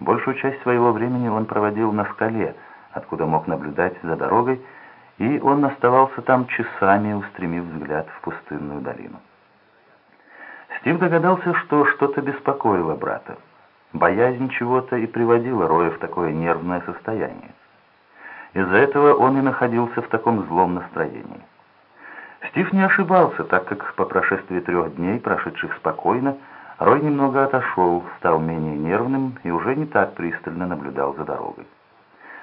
Большую часть своего времени он проводил на скале, откуда мог наблюдать за дорогой, и он оставался там часами, устремив взгляд в пустынную долину. Стив догадался, что что-то беспокоило брата. Боязнь чего-то и приводила Роя в такое нервное состояние. Из-за этого он и находился в таком злом настроении. Стив не ошибался, так как по прошествии трех дней, прошедших спокойно, Рой немного отошел, стал менее нервным и уже не так пристально наблюдал за дорогой.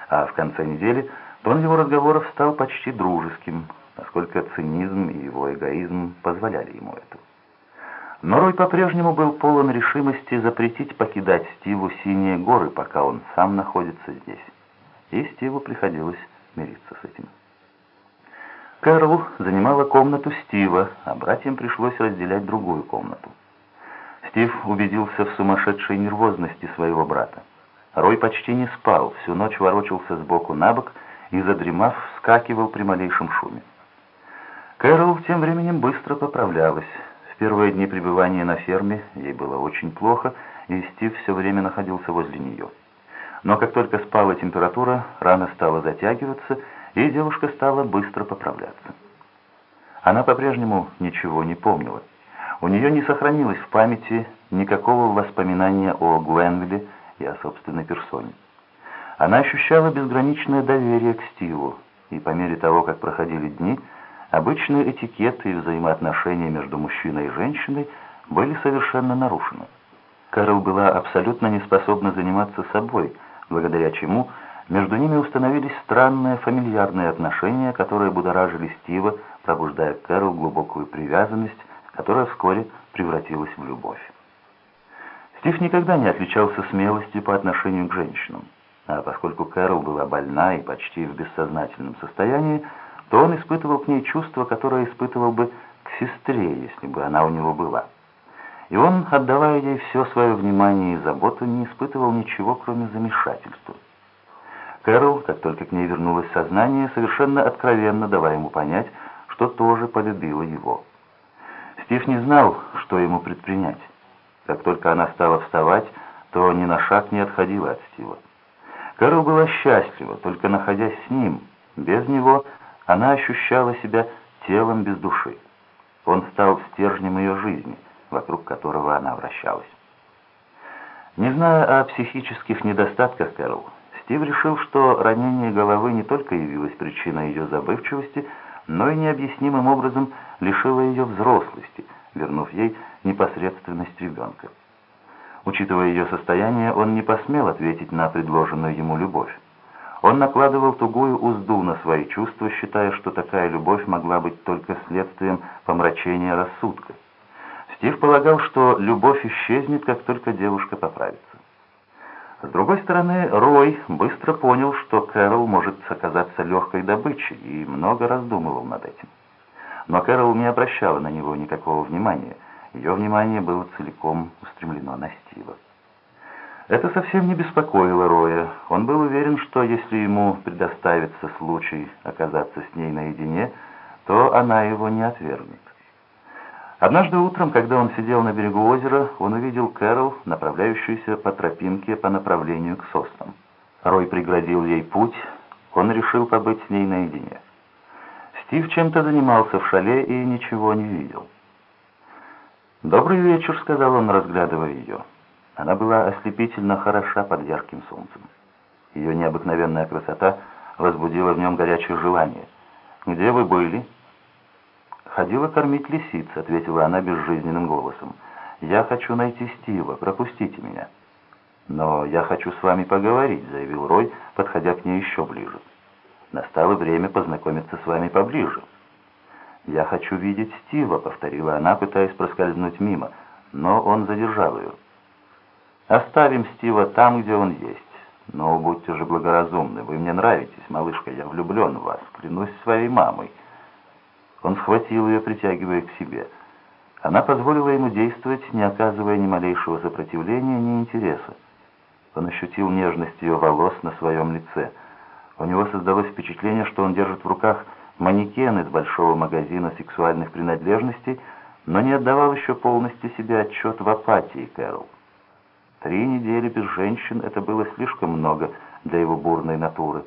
А в конце недели тон его разговоров стал почти дружеским, насколько цинизм и его эгоизм позволяли ему это. Но Рой по-прежнему был полон решимости запретить покидать Стиву синие горы, пока он сам находится здесь. И Стиву приходилось мириться с этим. Кэрол занимала комнату Стива, а братьям пришлось разделять другую комнату. Стив убедился в сумасшедшей нервозности своего брата. Рой почти не спал, всю ночь ворочался сбоку на бок и, задремав, вскакивал при малейшем шуме. Кэрол тем временем быстро поправлялась. В первые дни пребывания на ферме ей было очень плохо, и Стив все время находился возле нее. Но как только спала температура, рана стала затягиваться, и девушка стала быстро поправляться. Она по-прежнему ничего не помнила. У нее не сохранилось в памяти никакого воспоминания о Гуэнвилле и о собственной персоне. Она ощущала безграничное доверие к Стиву, и по мере того, как проходили дни, обычные этикеты и взаимоотношения между мужчиной и женщиной были совершенно нарушены. Кэрол была абсолютно не способна заниматься собой, благодаря чему между ними установились странные фамильярные отношения, которые будоражили Стива, пробуждая Кэрол глубокую привязанность, которая вскоре превратилась в любовь. Стив никогда не отличался смелостью по отношению к женщинам, а поскольку Кэрол была больна и почти в бессознательном состоянии, то он испытывал к ней чувства, которое испытывал бы к сестре, если бы она у него была. И он, отдавая ей все свое внимание и заботу, не испытывал ничего, кроме замешательства. Кэрол, как только к ней вернулось сознание, совершенно откровенно давая ему понять, что тоже полюбила его. Стив не знал, что ему предпринять. Как только она стала вставать, то ни на шаг не отходила от Стива. Кэрол была счастлива, только находясь с ним. Без него она ощущала себя телом без души. Он стал стержнем ее жизни, вокруг которого она вращалась. Не зная о психических недостатках Кэрол, Стив решил, что ранение головы не только явилось причиной ее забывчивости, но и необъяснимым образом лишила ее взрослости, вернув ей непосредственность ребенка. Учитывая ее состояние, он не посмел ответить на предложенную ему любовь. Он накладывал тугую узду на свои чувства, считая, что такая любовь могла быть только следствием помрачения рассудка. Стив полагал, что любовь исчезнет, как только девушка поправится. С другой стороны, Рой быстро понял, что Кэрол может оказаться легкой добычей, и много раздумывал над этим. Но Кэрол не обращала на него никакого внимания. Ее внимание было целиком устремлено на Стива. Это совсем не беспокоило Роя. Он был уверен, что если ему предоставится случай оказаться с ней наедине, то она его не отвергнет. Однажды утром, когда он сидел на берегу озера, он увидел Кэрол, направляющуюся по тропинке по направлению к соснам. Рой преградил ей путь, он решил побыть с ней наедине. Стив чем-то занимался в шале и ничего не видел. «Добрый вечер», — сказал он, разглядывая ее. Она была ослепительно хороша под ярким солнцем. Ее необыкновенная красота возбудила в нем горячее желание. «Где вы были?» «Ходила кормить лисиц», — ответила она безжизненным голосом. «Я хочу найти Стива, пропустите меня». «Но я хочу с вами поговорить», — заявил Рой, подходя к ней еще ближе. «Настало время познакомиться с вами поближе». «Я хочу видеть Стива», — повторила она, пытаясь проскользнуть мимо, но он задержал ее. «Оставим Стива там, где он есть. Но будьте же благоразумны, вы мне нравитесь, малышка, я влюблен в вас, клянусь своей мамой». Он схватил ее, притягивая к себе. Она позволила ему действовать, не оказывая ни малейшего сопротивления, ни интереса. Он ощутил нежность ее волос на своем лице. У него создалось впечатление, что он держит в руках манекен из большого магазина сексуальных принадлежностей, но не отдавал еще полностью себе отчет в апатии Кэрол. Три недели без женщин — это было слишком много для его бурной натуры.